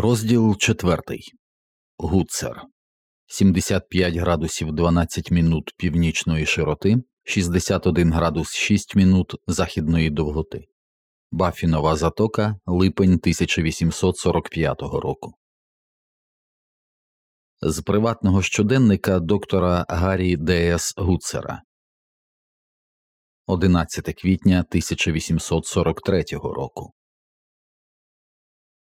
Розділ четвертий Гуцер 75 градусів 12 мінут північної широти, 61 градус 6 мінут західної довготи. Бафінова затока липень 1845 року. З приватного щоденника доктора Гаррі Д.С. Гуцера 11 квітня 1843 року.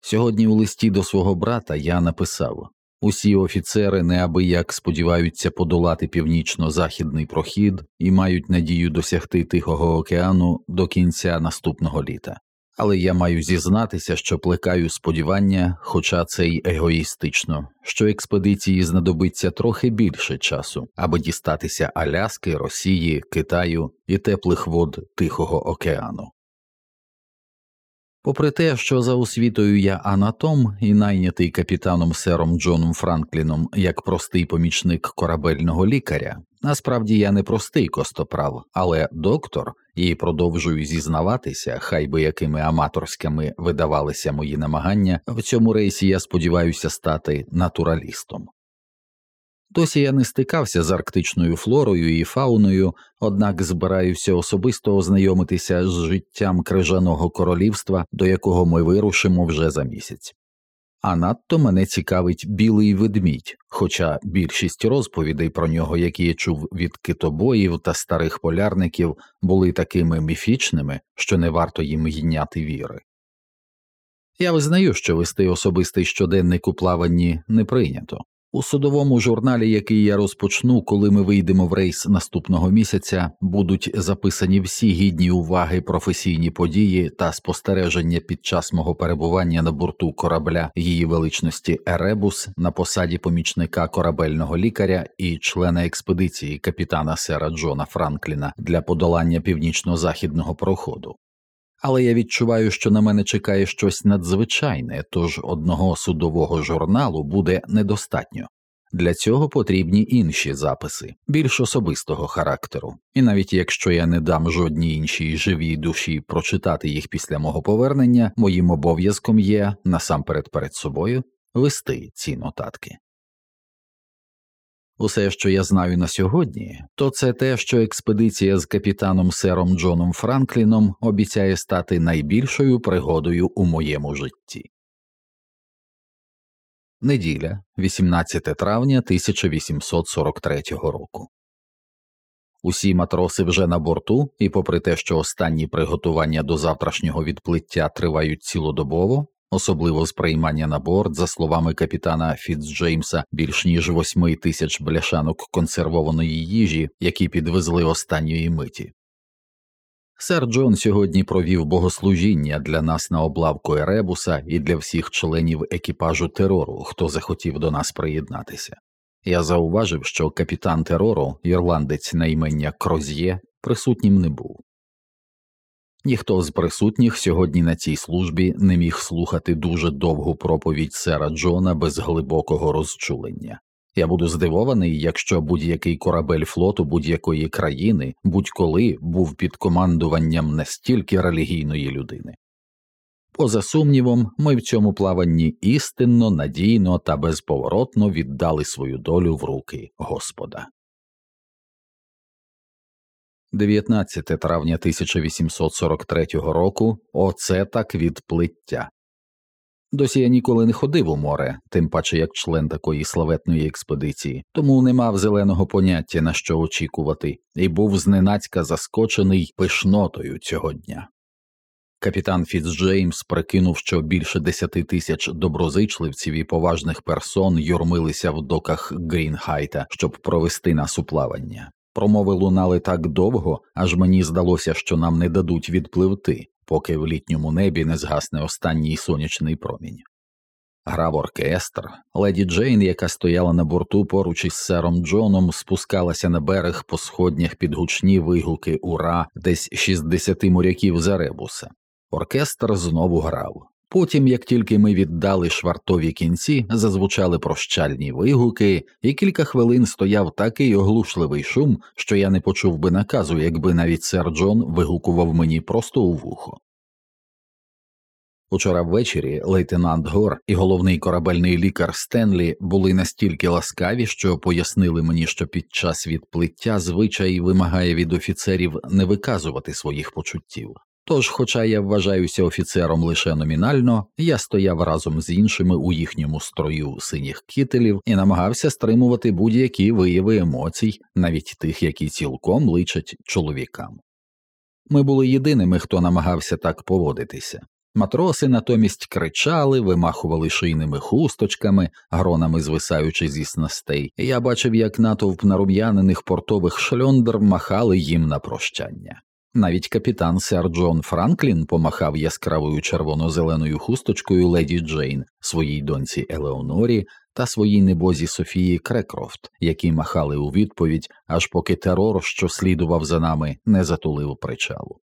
Сьогодні у листі до свого брата я написав усі офіцери неабияк сподіваються подолати північно-західний прохід і мають надію досягти Тихого океану до кінця наступного літа. Але я маю зізнатися, що плекаю сподівання, хоча це й егоїстично, що експедиції знадобиться трохи більше часу, аби дістатися Аляски, Росії, Китаю і теплих вод Тихого океану. Попри те, що за освітою я анатом і найнятий капітаном сером Джоном Франкліном як простий помічник корабельного лікаря, насправді я не простий костоправ, але доктор, і продовжую зізнаватися, хай би якими аматорськими видавалися мої намагання, в цьому рейсі я сподіваюся стати натуралістом. Досі я не стикався з арктичною флорою і фауною, однак збираюся особисто ознайомитися з життям крижаного королівства, до якого ми вирушимо вже за місяць. А надто мене цікавить білий ведмідь, хоча більшість розповідей про нього, які я чув від китобоїв та старих полярників, були такими міфічними, що не варто їм йняти віри. Я визнаю, що вести особистий щоденник у плаванні не прийнято. У судовому журналі, який я розпочну, коли ми вийдемо в рейс наступного місяця, будуть записані всі гідні уваги професійні події та спостереження під час мого перебування на борту корабля її величності Еребус на посаді помічника корабельного лікаря і члена експедиції капітана сера Джона Франкліна для подолання північно-західного проходу але я відчуваю, що на мене чекає щось надзвичайне, тож одного судового журналу буде недостатньо. Для цього потрібні інші записи, більш особистого характеру, і навіть якщо я не дам жодній іншій живій душі прочитати їх після мого повернення, моїм обов'язком є насамперед перед собою вести ці нотатки. Усе, що я знаю на сьогодні, то це те, що експедиція з капітаном сером Джоном Франкліном обіцяє стати найбільшою пригодою у моєму житті. Неділя, 18 травня 1843 року. Усі матроси вже на борту, і, попри те, що останні приготування до завтрашнього відплиття тривають цілодобово, особливо з приймання на борт, за словами капітана Фіцджеймса, більш ніж восьми тисяч бляшанок консервованої їжі, які підвезли останньої миті. Сер Джон сьогодні провів богослужіння для нас на облавку Еребуса і для всіх членів екіпажу терору, хто захотів до нас приєднатися. Я зауважив, що капітан терору, ірландець на імення Кроз'є, присутнім не був. Ніхто з присутніх сьогодні на цій службі не міг слухати дуже довгу проповідь сера Джона без глибокого розчулення. Я буду здивований, якщо будь-який корабель флоту будь-якої країни будь-коли був під командуванням настільки релігійної людини. Поза сумнівом, ми в цьому плаванні істинно, надійно та безповоротно віддали свою долю в руки Господа. 19 травня 1843 року оце так відплиття. Досі я ніколи не ходив у море, тим паче як член такої славетної експедиції, тому не мав зеленого поняття на що очікувати, і був зненацька заскочений пишнотою цього дня. Капітан Фіцджеймс прикинув, що більше десяти тисяч доброзичливців і поважних персон юрмилися в доках Грінхайта, щоб провести нас у плавання. Промови лунали так довго, аж мені здалося, що нам не дадуть відпливти, поки в літньому небі не згасне останній сонячний промінь. Грав оркестр, леді Джейн, яка стояла на борту поруч із сером Джоном, спускалася на берег по сходнях під гучні вигуки ура десь 60 моряків за ребуса. Оркестр знову грав. Потім, як тільки ми віддали швартові кінці, зазвучали прощальні вигуки, і кілька хвилин стояв такий оглушливий шум, що я не почув би наказу, якби навіть сер Джон вигукував мені просто у вухо. Учора ввечері лейтенант Гор і головний корабельний лікар Стенлі були настільки ласкаві, що пояснили мені, що під час відплиття звичай вимагає від офіцерів не виказувати своїх почуттів. Тож, хоча я вважаюся офіцером лише номінально, я стояв разом з іншими у їхньому строю синіх кителів і намагався стримувати будь-які вияви емоцій, навіть тих, які цілком личать чоловікам. Ми були єдиними, хто намагався так поводитися. Матроси натомість кричали, вимахували шийними хусточками, гронами звисаючи зі снастей. Я бачив, як натовп нарум'янених портових шльондр махали їм на прощання. Навіть капітан сер Джон Франклін помахав яскравою червоно-зеленою хусточкою леді Джейн, своїй доньці Елеонорі та своїй небозі Софії Крекрофт, які махали у відповідь, аж поки терор, що слідував за нами, не затулив причалу.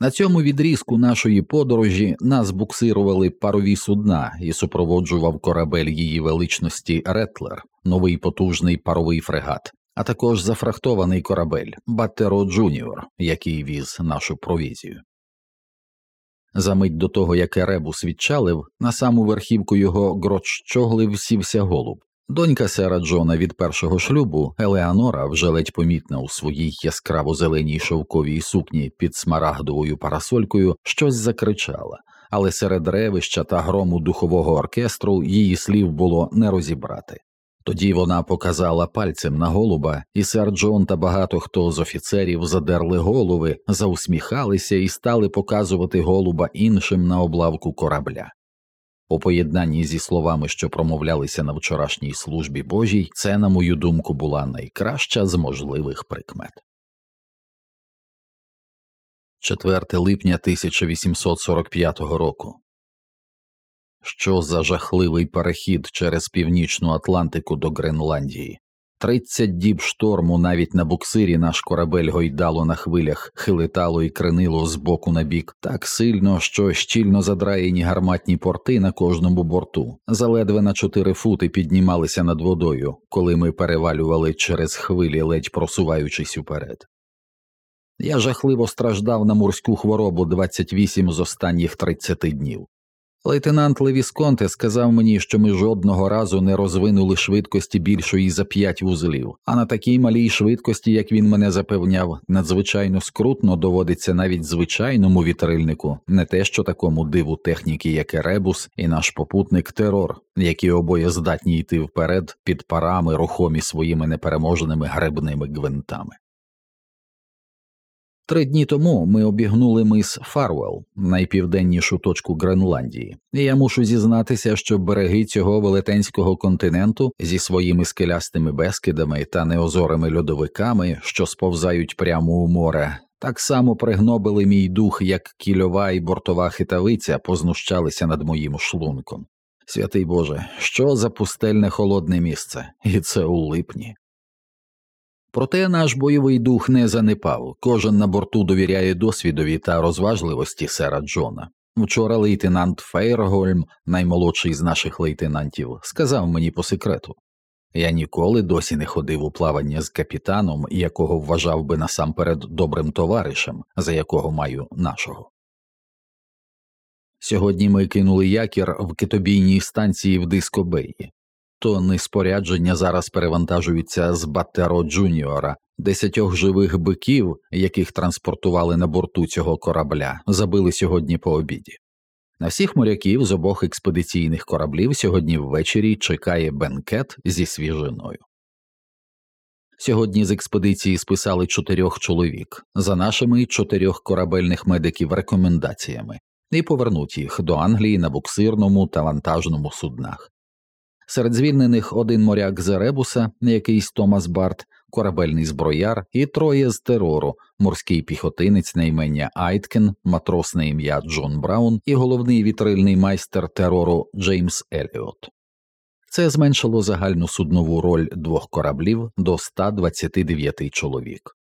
На цьому відрізку нашої подорожі нас буксирували парові судна і супроводжував корабель її величності Ретлер, новий потужний паровий фрегат, а також зафрахтований корабель Баретто Джуніор, який віз нашу провізію. За мить до того, як Еребус відчалив, на саму верхівку його грот-щогли сівся голуб. Донька сера Джона від першого шлюбу, Елеонора, вже ледь помітна у своїй яскраво зеленій шовковій сукні під смарагдовою парасолькою, щось закричала, але серед ревища та грому духового оркестру її слів було не розібрати. Тоді вона показала пальцем на голуба, і сер Джон та багато хто з офіцерів задерли голови, заусміхалися і стали показувати голуба іншим на облавку корабля. У поєднанні зі словами, що промовлялися на вчорашній службі Божій, це, на мою думку, була найкраща з можливих прикмет. 4 липня 1845 року. Що за жахливий перехід через північну Атлантику до Гренландії? Тридцять діб шторму навіть на буксирі наш корабель гойдало на хвилях, хилитало і кренило з боку на бік так сильно, що щільно задраєні гарматні порти на кожному борту, заледве на чотири фути піднімалися над водою, коли ми перевалювали через хвилі, ледь просуваючись уперед. Я жахливо страждав на морську хворобу 28 з останніх 30 днів. Лейтенант Левісконте сказав мені, що ми жодного разу не розвинули швидкості більшої за п'ять вузлів, а на такій малій швидкості, як він мене запевняв, надзвичайно скрутно доводиться навіть звичайному вітрильнику, не те що такому диву техніки, як Еребус, і наш попутник терор, які обоє здатні йти вперед під парами, рухомі своїми непереможними гребними гвинтами. Три дні тому ми обігнули мис Фарвелл, найпівденнішу точку Гренландії, і я мушу зізнатися, що береги цього велетенського континенту зі своїми скелястими безкидами та неозорими льодовиками, що сповзають прямо у море, так само пригнобили мій дух, як кільова і бортова хитавиця познущалися над моїм шлунком. Святий Боже, що за пустельне холодне місце, і це у липні. Проте наш бойовий дух не занепав, кожен на борту довіряє досвідові та розважливості сера Джона. Вчора лейтенант Фейргольм, наймолодший з наших лейтенантів, сказав мені по секрету я ніколи досі не ходив у плавання з капітаном, якого вважав би насамперед добрим товаришем, за якого маю нашого. Сьогодні ми кинули якір в китобійній станції в Дискобеї тонни спорядження зараз перевантажуються з Баттеро Джуніора, десятьох живих биків, яких транспортували на борту цього корабля, забили сьогодні по обіді. На всіх моряків з обох експедиційних кораблів сьогодні ввечері чекає бенкет зі свіжиною. Сьогодні з експедиції списали чотирьох чоловік за нашими чотирьох корабельних медиків рекомендаціями і повернуть їх до Англії на буксирному та вантажному суднах. Серед звільнених один моряк з Еребуса, якийсь Томас Барт, корабельний зброяр, і троє з Терору, морський піхотинець на ім'я Айткен, матрос на ім'я Джон Браун і головний вітрильний майстер Терору Джеймс Еліот. Це зменшило загальну суднову роль двох кораблів до 129 чоловік.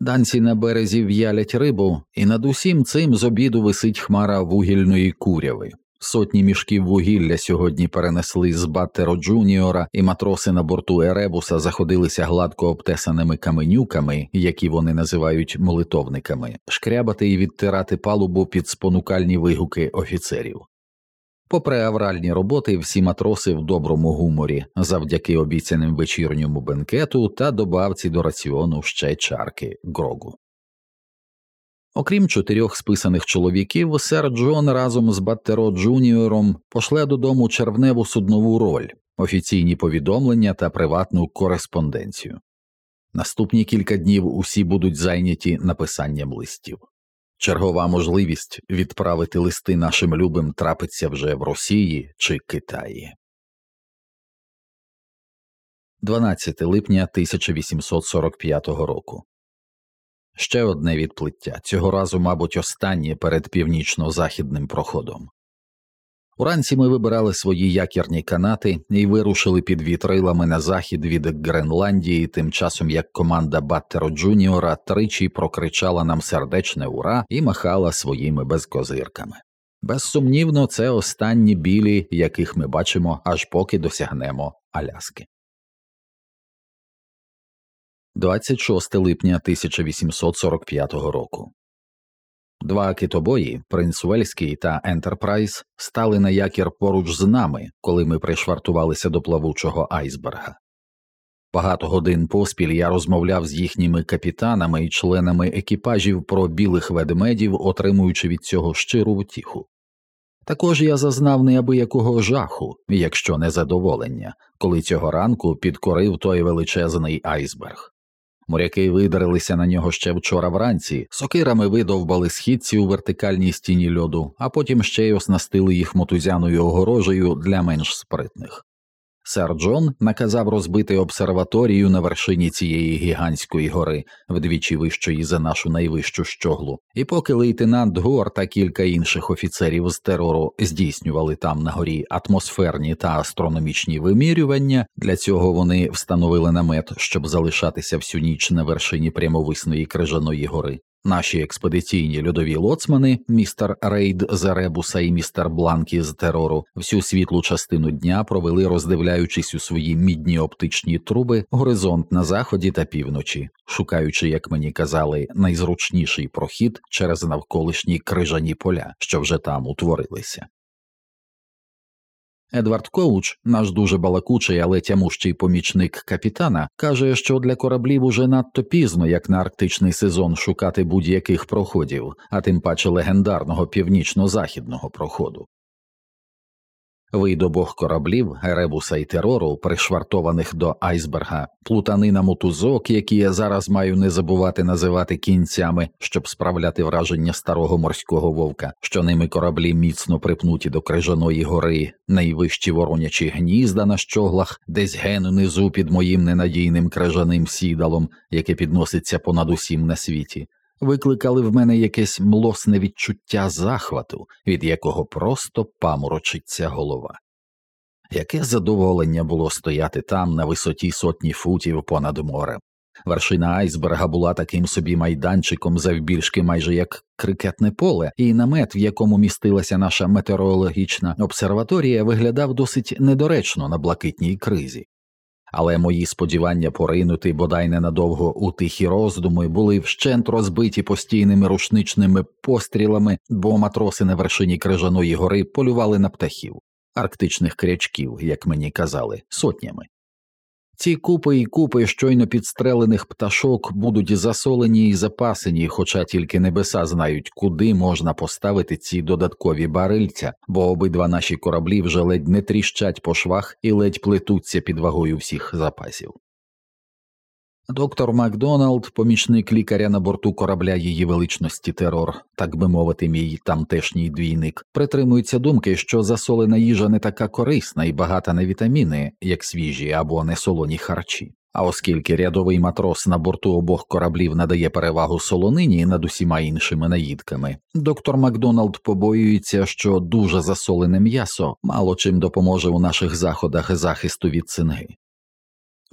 Данці на березі в'ялять рибу, і над усім цим з обіду висить хмара вугільної куряви Сотні мішків вугілля сьогодні перенесли з Баттеро Джуніора, і матроси на борту Еребуса заходилися гладко обтесаними каменюками, які вони називають молитовниками, шкрябати і відтирати палубу під спонукальні вигуки офіцерів. Попри авральні роботи, всі матроси в доброму гуморі, завдяки обіцяним вечірньому бенкету та добавці до раціону ще чарки грогу. Окрім чотирьох списаних чоловіків, сер Джон разом з Баттеро Джуніором пошле додому червневу суднову роль, офіційні повідомлення та приватну кореспонденцію. Наступні кілька днів усі будуть зайняті написанням листів. Чергова можливість відправити листи нашим любим трапиться вже в Росії чи Китаї. 12 липня 1845 року. Ще одне відплиття цього разу, мабуть, останнє перед північно-західним проходом. Уранці ми вибирали свої якірні канати і вирушили під вітрилами на захід від Гренландії, тим часом як команда Баттеро Джуніора тричі прокричала нам сердечне ура і махала своїми безкозирками. Безсумнівно, це останні білі, яких ми бачимо, аж поки досягнемо Аляски. 26 липня 1845 року. Два китобої, принц Уельський та Ентерпрайз, стали на якір поруч з нами, коли ми пришвартувалися до плавучого айсберга. Багато годин поспіль я розмовляв з їхніми капітанами і членами екіпажів про білих ведмедів, отримуючи від цього щиру втіху. Також я зазнав неабиякого жаху, якщо не задоволення, коли цього ранку підкорив той величезний айсберг. Моряки видарилися на нього ще вчора вранці, сокирами видовбали східці у вертикальній стіні льоду, а потім ще й оснастили їх мотузяною огорожею для менш спритних. Сер Джон наказав розбити обсерваторію на вершині цієї гігантської гори, вдвічі вищої за нашу найвищу щоглу, і поки лейтенант Гор та кілька інших офіцерів з терору здійснювали там на горі атмосферні та астрономічні вимірювання, для цього вони встановили намет, щоб залишатися всю ніч на вершині прямовисної крижаної гори. Наші експедиційні льодові лоцмани, містер Рейд з Ребуса і містер Бланкі з терору, всю світлу частину дня провели, роздивляючись у свої мідні оптичні труби горизонт на заході та півночі, шукаючи, як мені казали, найзручніший прохід через навколишні крижані поля, що вже там утворилися. Едвард Коуч, наш дуже балакучий, але тямущий помічник капітана, каже, що для кораблів уже надто пізно, як на арктичний сезон, шукати будь-яких проходів, а тим паче легендарного північно-західного проходу. Вид обох кораблів Еребуса і терору, пришвартованих до айсберга, плутанина мотузок, які я зараз маю не забувати називати кінцями, щоб справляти враження старого морського вовка, що ними кораблі міцно припнуті до крижаної гори, найвищі воронячі гнізда на щоглах, десь ген унизу під моїм ненадійним крижаним сідалом, яке підноситься понад усім на світі викликали в мене якесь млосне відчуття захвату, від якого просто паморочиться голова. Яке задоволення було стояти там на висоті сотні футів понад морем. Вершина айсберга була таким собі майданчиком завбільшки майже як крикетне поле, і намет, в якому містилася наша метеорологічна обсерваторія, виглядав досить недоречно на блакитній кризі але мої сподівання поринути бодай ненадовго у тихі роздуми були вщент розбиті постійними рушничними пострілами, бо матроси на вершині крижаної гори полювали на птахів, арктичних крячків, як мені казали, сотнями. Ці купи і купи щойно підстрелених пташок будуть засолені і запасені, хоча тільки небеса знають, куди можна поставити ці додаткові барильця, бо обидва наші кораблі вже ледь не тріщать по швах і ледь плетуться під вагою всіх запасів. Доктор Макдоналд, помічник лікаря на борту корабля її величності терор, так би мовити, мій тамтешній двійник, притримується думки, що засолена їжа не така корисна і багата на вітаміни, як свіжі або несолоні харчі. А оскільки рядовий матрос на борту обох кораблів надає перевагу солонині над усіма іншими наїдками, доктор Макдоналд побоюється, що дуже засолене м'ясо мало чим допоможе у наших заходах захисту від цинги.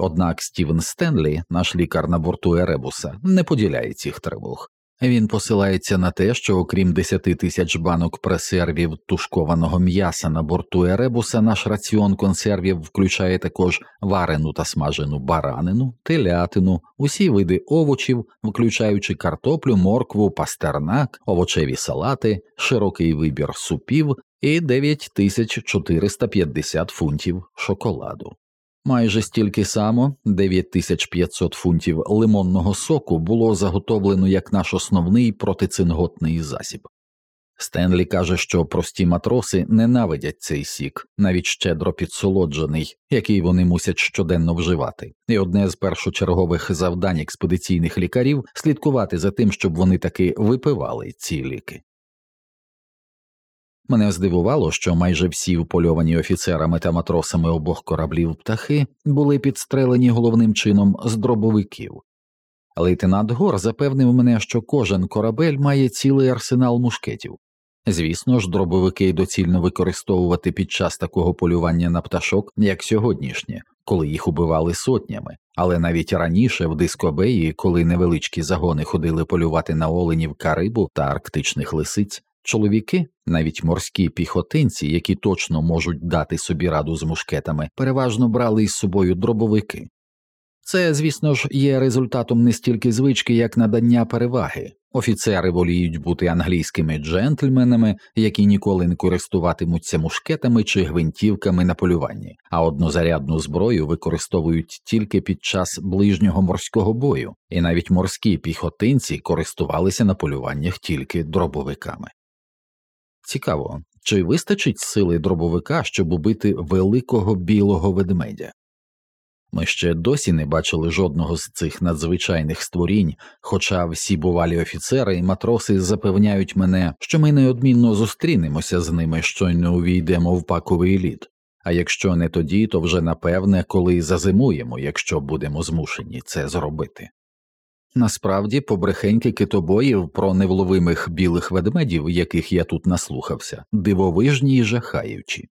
Однак Стівен Стенлі, наш лікар на борту Еребуса, не поділяє цих тривог. Він посилається на те, що окрім 10 тисяч банок пресервів тушкованого м'яса на борту Еребуса, наш раціон консервів включає також варену та смажену баранину, телятину, усі види овочів, включаючи картоплю, моркву, пастернак, овочеві салати, широкий вибір супів і 9450 фунтів шоколаду. Майже стільки само 9500 фунтів лимонного соку було заготовлено як наш основний протицинготний засіб. Стенлі каже, що прості матроси ненавидять цей сік, навіть щедро підсолоджений, який вони мусять щоденно вживати, і одне з першочергових завдань експедиційних лікарів слідкувати за тим, щоб вони таки випивали ці ліки. Мене здивувало, що майже всі впольовані офіцерами та матросами обох кораблів птахи були підстрелені головним чином з дробовиків. Лейтенант Гор запевнив мене, що кожен корабель має цілий арсенал мушкетів. Звісно ж, дробовики доцільно використовувати під час такого полювання на пташок, як сьогоднішнє, коли їх убивали сотнями, але навіть раніше в дискобеї, коли невеличкі загони ходили полювати на оленів карибу та арктичних лисиць, Чоловіки, навіть морські піхотинці, які точно можуть дати собі раду з мушкетами, переважно брали із собою дробовики. Це, звісно ж, є результатом не стільки звички, як надання переваги. Офіцери воліють бути англійськими джентльменами, які ніколи не користуватимуться мушкетами чи гвинтівками на полюванні, а однозарядну зброю використовують тільки під час ближнього морського бою, і навіть морські піхотинці користувалися на полюваннях тільки дробовиками. Цікаво, чи вистачить сили дробовика, щоб убити великого білого ведмедя? Ми ще досі не бачили жодного з цих надзвичайних створінь, хоча всі бувалі офіцери і матроси запевняють мене, що ми неодмінно зустрінемося з ними, щойно увійдемо в паковий лід, а якщо не тоді, то вже напевне, коли зазимуємо, якщо будемо змушені це зробити. Насправді, побрехеньки китобоїв про невловимих білих ведмедів, яких я тут наслухався, дивовижні й жахаючі.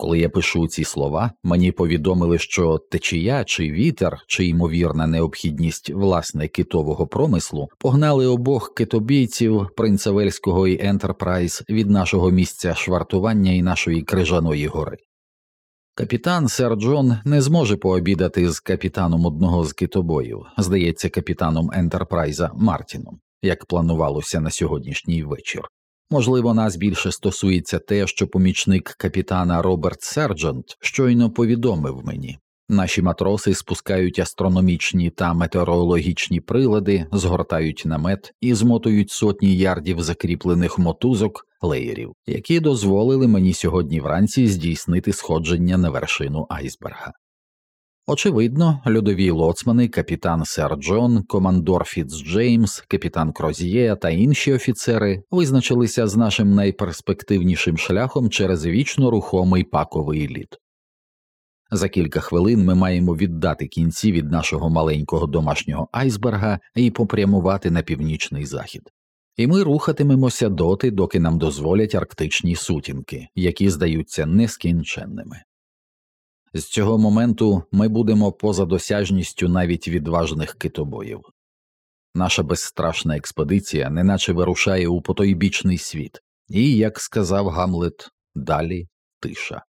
Коли я пишу ці слова, мені повідомили, що течія чи вітер, чи ймовірна необхідність власне китового промислу погнали обох китобійців принца Вельського і Ентерпрайз від нашого місця швартування і нашої крижаної гори. Капітан сер Джон не зможе пообідати з капітаном одного з китобоїв, здається, капітаном Ентерпрайза Мартіном, як планувалося на сьогоднішній вечір. Можливо, нас більше стосується те, що помічник капітана Роберт Серджант щойно повідомив мені. Наші матроси спускають астрономічні та метеорологічні прилади, згортають намет і змотують сотні ярдів закріплених мотузок леєрів, які дозволили мені сьогодні вранці здійснити сходження на вершину айсберга. Очевидно, льодові лоцмани, капітан Сер Джон, командор Фіц Джеймс, капітан Крозіє та інші офіцери визначилися з нашим найперспективнішим шляхом через вічно рухомий паковий лід. За кілька хвилин ми маємо віддати кінці від нашого маленького домашнього айсберга і попрямувати на північний захід. І ми рухатимемося доти, доки нам дозволять арктичні сутінки, які здаються нескінченними. З цього моменту ми будемо поза досяжністю навіть відважних китобоїв. Наша безстрашна експедиція неначе вирушає у потойбічний світ, і, як сказав Гамлет, далі тиша.